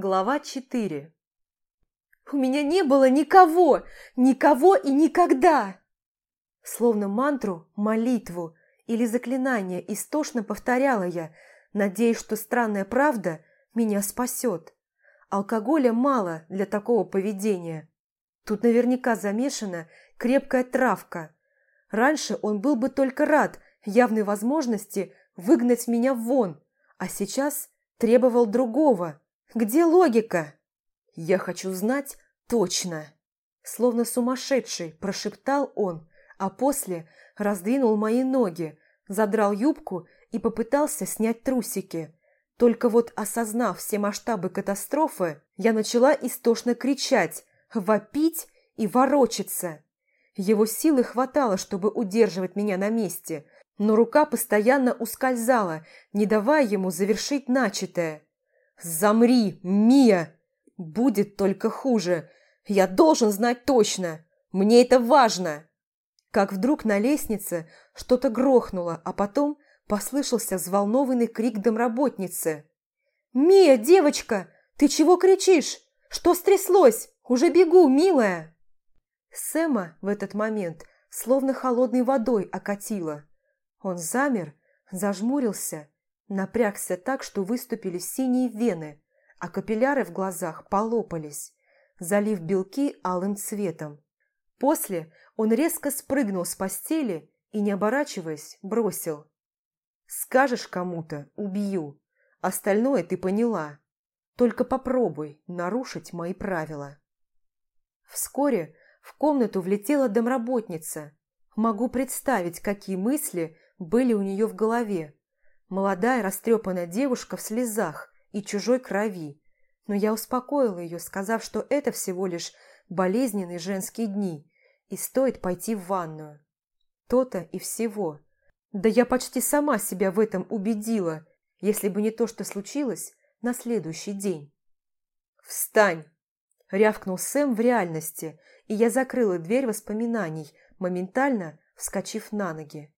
Глава 4 «У меня не было никого! Никого и никогда!» Словно мантру, молитву или заклинание истошно повторяла я, надеясь, что странная правда меня спасет. Алкоголя мало для такого поведения. Тут наверняка замешана крепкая травка. Раньше он был бы только рад явной возможности выгнать меня вон, а сейчас требовал другого. Где логика? Я хочу знать точно. Словно сумасшедший прошептал он, а после раздвинул мои ноги, задрал юбку и попытался снять трусики. Только вот осознав все масштабы катастрофы, я начала истошно кричать, вопить и ворочаться. Его силы хватало, чтобы удерживать меня на месте, но рука постоянно ускользала, не давая ему завершить начатое. «Замри, Мия! Будет только хуже. Я должен знать точно. Мне это важно!» Как вдруг на лестнице что-то грохнуло, а потом послышался взволнованный крик домработницы. «Мия, девочка, ты чего кричишь? Что стряслось? Уже бегу, милая!» Сэма в этот момент словно холодной водой окатило. Он замер, зажмурился, напрягся так, что выступили синие вены, а капилляры в глазах полопались, залив белки алым цветом. После он резко спрыгнул с постели и, не оборачиваясь, бросил. «Скажешь кому-то – убью. Остальное ты поняла. Только попробуй нарушить мои правила». Вскоре в комнату влетела домработница. Могу представить, какие мысли были у нее в голове. Молодая растрепанная девушка в слезах и чужой крови. Но я успокоила ее, сказав, что это всего лишь болезненные женские дни, и стоит пойти в ванную. То-то и всего. Да я почти сама себя в этом убедила, если бы не то, что случилось на следующий день. «Встань!» – рявкнул Сэм в реальности, и я закрыла дверь воспоминаний, моментально вскочив на ноги.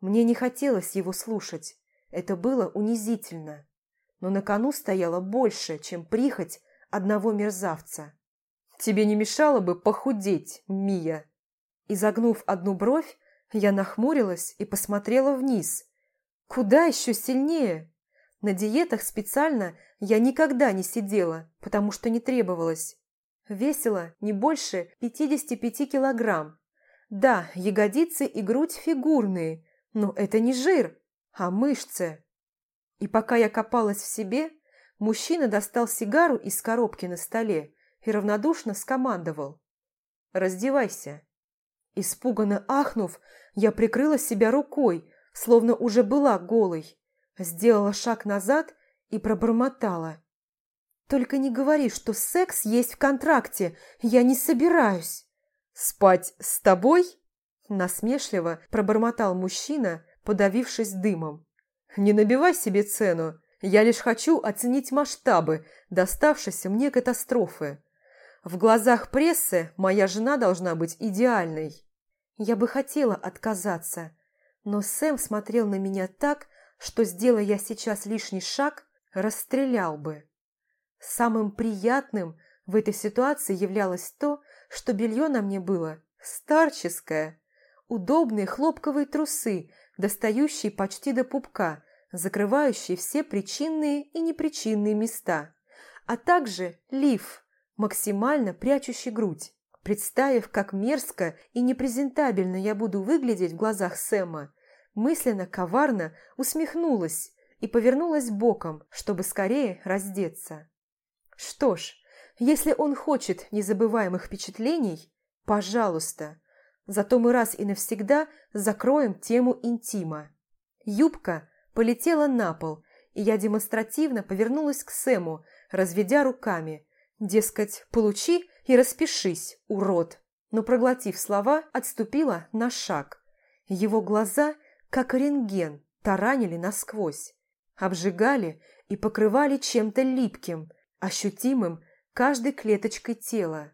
Мне не хотелось его слушать, это было унизительно. Но на кону стояло больше, чем прихоть одного мерзавца. «Тебе не мешало бы похудеть, Мия?» Изогнув одну бровь, я нахмурилась и посмотрела вниз. «Куда еще сильнее?» На диетах специально я никогда не сидела, потому что не требовалось. Весила не больше 55 килограмм. Да, ягодицы и грудь фигурные, но это не жир, а мышцы. И пока я копалась в себе, мужчина достал сигару из коробки на столе и равнодушно скомандовал. «Раздевайся». Испуганно ахнув, я прикрыла себя рукой, словно уже была голой, сделала шаг назад и пробормотала. «Только не говори, что секс есть в контракте, я не собираюсь». «Спать с тобой?» Насмешливо пробормотал мужчина, подавившись дымом. «Не набивай себе цену, я лишь хочу оценить масштабы доставшейся мне катастрофы. В глазах прессы моя жена должна быть идеальной. Я бы хотела отказаться, но Сэм смотрел на меня так, что, сделая я сейчас лишний шаг, расстрелял бы. Самым приятным в этой ситуации являлось то, что белье на мне было старческое. Удобные хлопковые трусы, достающие почти до пупка, закрывающие все причинные и непричинные места, а также лиф, максимально прячущий грудь. Представив, как мерзко и непрезентабельно я буду выглядеть в глазах Сэма, мысленно коварно усмехнулась и повернулась боком, чтобы скорее раздеться. Что ж, если он хочет незабываемых впечатлений, пожалуйста. Зато мы раз и навсегда закроем тему интима. Юбка полетела на пол, и я демонстративно повернулась к Сэму, разведя руками. Дескать, получи и распишись, урод. Но, проглотив слова, отступила на шаг. Его глаза, как рентген, таранили насквозь. Обжигали и покрывали чем-то липким, ощутимым каждой клеточкой тела.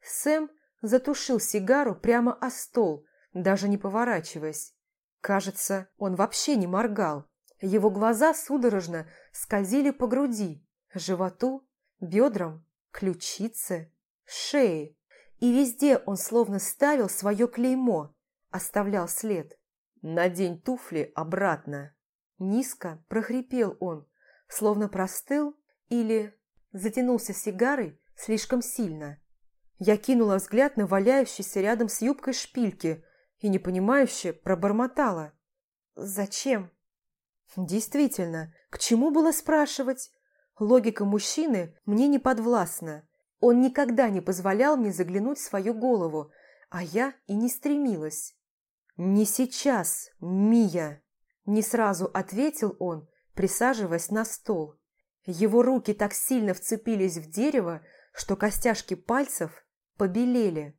Сэм затушил сигару прямо о стол, даже не поворачиваясь. Кажется, он вообще не моргал. Его глаза судорожно скользили по груди, животу, бедрам, ключице, шее. И везде он словно ставил свое клеймо, оставлял след. «Надень туфли обратно!» Низко прохрипел он, словно простыл или затянулся сигарой слишком сильно. Я кинула взгляд на валяющийся рядом с юбкой шпильки и непонимающе пробормотала. «Зачем?» Действительно, к чему было спрашивать? Логика мужчины мне не подвластна. Он никогда не позволял мне заглянуть в свою голову, а я и не стремилась. «Не сейчас, Мия!» Не сразу ответил он, присаживаясь на стол. Его руки так сильно вцепились в дерево, что костяшки пальцев побелели.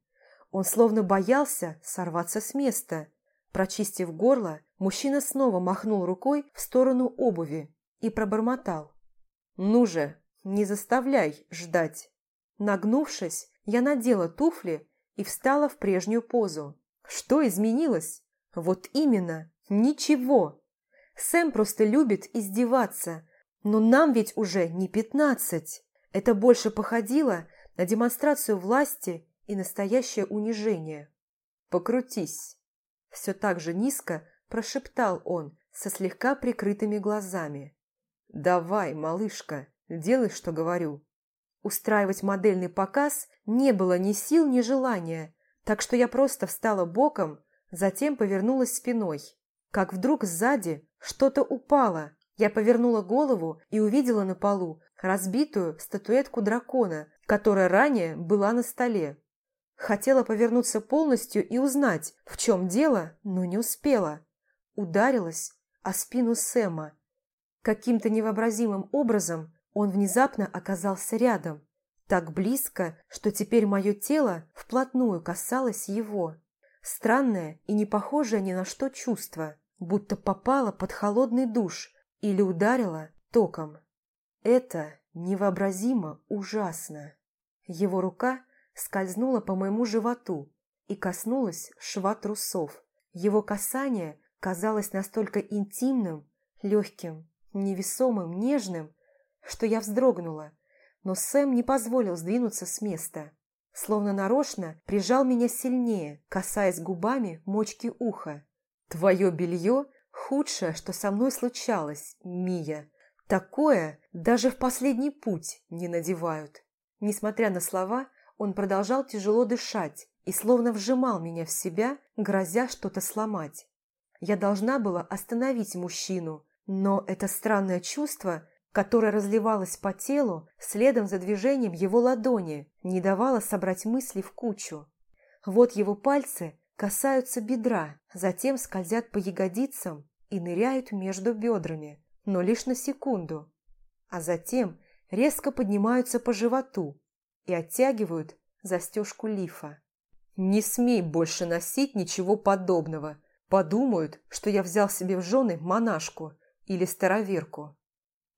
Он словно боялся сорваться с места. Прочистив горло, мужчина снова махнул рукой в сторону обуви и пробормотал. «Ну же, не заставляй ждать!» Нагнувшись, я надела туфли и встала в прежнюю позу. Что изменилось? Вот именно, ничего. Сэм просто любит издеваться, но нам ведь уже не пятнадцать. Это больше походило на демонстрацию власти и настоящее унижение. «Покрутись!» Все так же низко прошептал он со слегка прикрытыми глазами. «Давай, малышка, делай, что говорю». Устраивать модельный показ не было ни сил, ни желания, так что я просто встала боком, затем повернулась спиной. Как вдруг сзади что-то упало. Я повернула голову и увидела на полу разбитую статуэтку дракона, которая ранее была на столе. Хотела повернуться полностью и узнать, в чем дело, но не успела. Ударилась о спину Сэма. Каким-то невообразимым образом он внезапно оказался рядом. Так близко, что теперь мое тело вплотную касалось его. Странное и не похожее ни на что чувство, будто попало под холодный душ или ударило током. Это невообразимо ужасно. Его рука скользнула по моему животу и коснулась шва трусов. Его касание казалось настолько интимным, легким, невесомым, нежным, что я вздрогнула, но Сэм не позволил сдвинуться с места. Словно нарочно прижал меня сильнее, касаясь губами мочки уха. «Твое белье – худшее, что со мной случалось, Мия. Такое даже в последний путь не надевают». Несмотря на слова, он продолжал тяжело дышать и словно вжимал меня в себя, грозя что-то сломать. Я должна была остановить мужчину, но это странное чувство которая разливалась по телу следом за движением его ладони, не давала собрать мысли в кучу. Вот его пальцы касаются бедра, затем скользят по ягодицам и ныряют между бедрами, но лишь на секунду, а затем резко поднимаются по животу и оттягивают застежку лифа. «Не смей больше носить ничего подобного. Подумают, что я взял себе в жены монашку или староверку».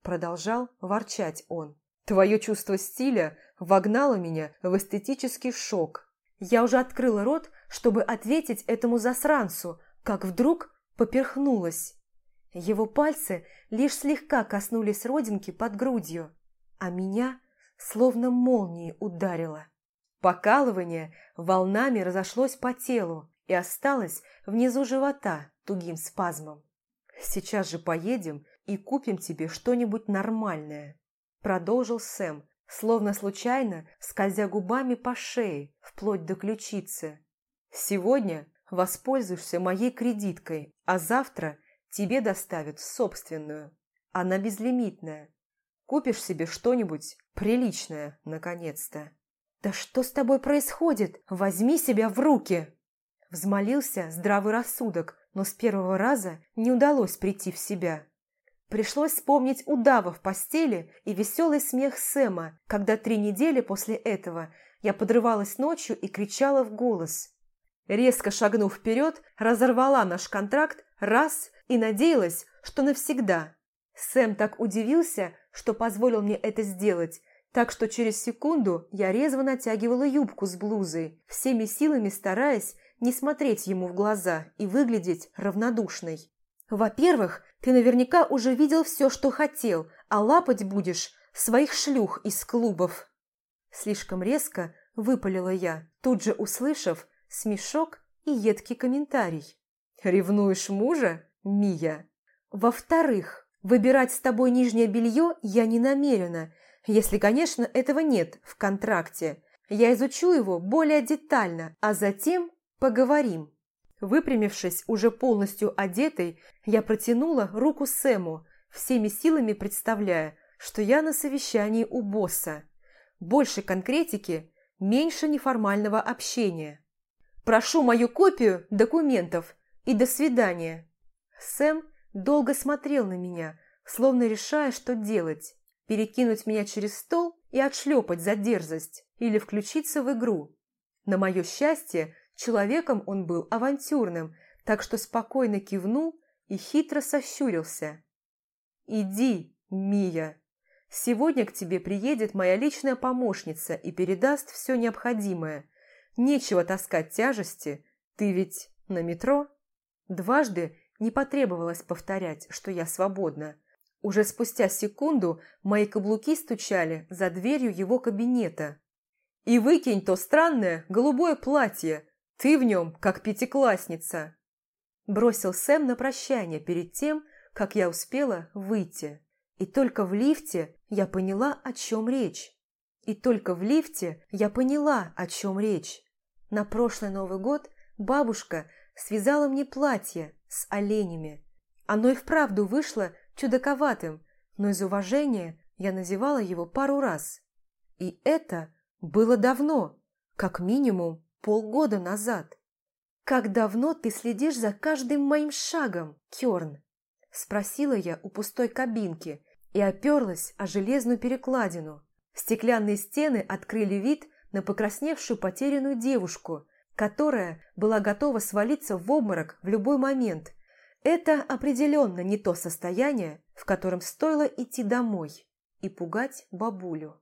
Продолжал ворчать он. Твое чувство стиля вогнало меня в эстетический шок. Я уже открыла рот, чтобы ответить этому засранцу, как вдруг поперхнулась. Его пальцы лишь слегка коснулись родинки под грудью, а меня словно молнией ударило. Покалывание волнами разошлось по телу и осталось внизу живота тугим спазмом. «Сейчас же поедем и купим тебе что-нибудь нормальное», – продолжил Сэм, словно случайно скользя губами по шее, вплоть до ключицы. «Сегодня воспользуешься моей кредиткой, а завтра тебе доставят собственную. Она безлимитная. Купишь себе что-нибудь приличное, наконец-то». «Да что с тобой происходит? Возьми себя в руки!» Взмолился здравый рассудок, но с первого раза не удалось прийти в себя. Пришлось вспомнить удава в постели и веселый смех Сэма, когда три недели после этого я подрывалась ночью и кричала в голос. Резко шагнув вперед, разорвала наш контракт раз и надеялась, что навсегда. Сэм так удивился, что позволил мне это сделать, так что через секунду я резво натягивала юбку с блузой, всеми силами стараясь не смотреть ему в глаза и выглядеть равнодушной. Во-первых, ты наверняка уже видел все, что хотел, а лапать будешь своих шлюх из клубов!» Слишком резко выпалила я, тут же услышав смешок и едкий комментарий. «Ревнуешь мужа, Мия?» «Во-вторых, выбирать с тобой нижнее белье я не намерена, если, конечно, этого нет в контракте. Я изучу его более детально, а затем поговорим». Выпрямившись, уже полностью одетой, я протянула руку Сэму, всеми силами представляя, что я на совещании у босса. Больше конкретики, меньше неформального общения. «Прошу мою копию документов и до свидания». Сэм долго смотрел на меня, словно решая, что делать – перекинуть меня через стол и отшлепать за дерзость или включиться в игру. На мое счастье, человеком он был авантюрным, так что спокойно кивнул и хитро сощурился. «Иди, Мия. Сегодня к тебе приедет моя личная помощница и передаст все необходимое. Нечего таскать тяжести, ты ведь на метро?» Дважды не потребовалось повторять, что я свободна. Уже спустя секунду мои каблуки стучали за дверью его кабинета. «И выкинь то странное голубое платье, ты в нем как пятиклассница!» Бросил Сэм на прощание перед тем, как я успела выйти. И только в лифте я поняла, о чем речь. И только в лифте я поняла, о чем речь. На прошлый Новый год бабушка связала мне платье с оленями. Оно и вправду вышло чудаковатым, но из уважения я надевала его пару раз. И это было давно, как минимум полгода назад. «Как давно ты следишь за каждым моим шагом, Кёрн?» Спросила я у пустой кабинки и оперлась о железную перекладину. Стеклянные стены открыли вид на покрасневшую потерянную девушку, которая была готова свалиться в обморок в любой момент. Это определенно не то состояние, в котором стоило идти домой и пугать бабулю.